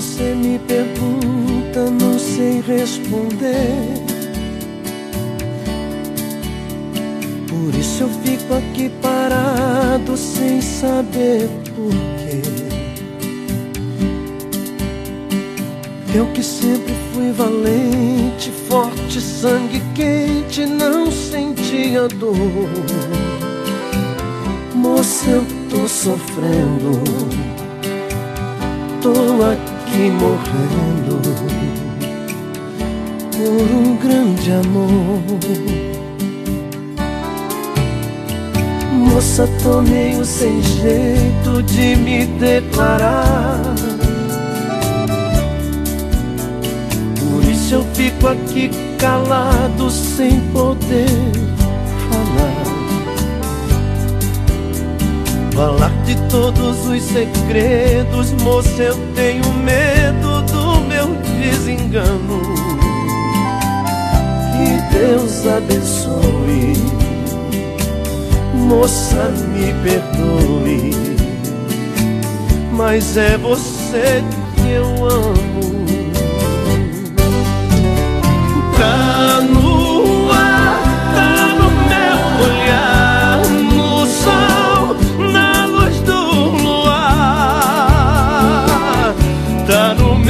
Você me pergunta, não sei responder. Por isso eu fico aqui parado sem saber porquê. Eu que sempre fui valente, forte, sangue quente, não sentia dor. Moça, eu tô sofrendo, tô aqui morrendo por um grande amor. Moça, tô meio sem jeito de me declarar. Por isso eu fico aqui calado sem poder falar. Todos os segredos, moça, eu tenho medo do meu desengano. Que Deus abençoe Moça, me perdoe, mas é você que eu amo. Tá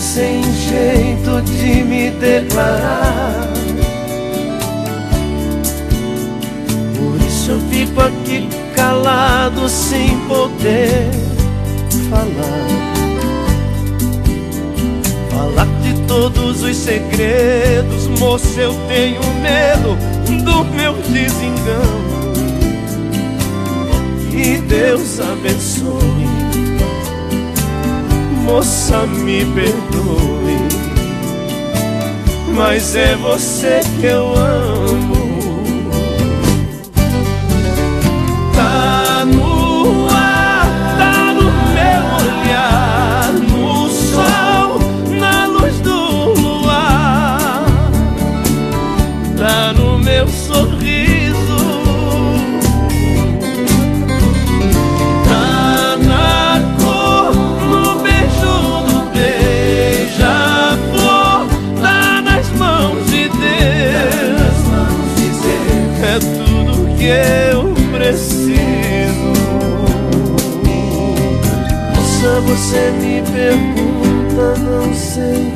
sem jeito de me declarar. Por isso eu fico aqui calado sem poder falar. Falar de todos os segredos, moça, eu tenho medo do meu desengano. Que Deus abençoe moça, me perdoe, mas é você que eu amo. Você me pergunta, não sei.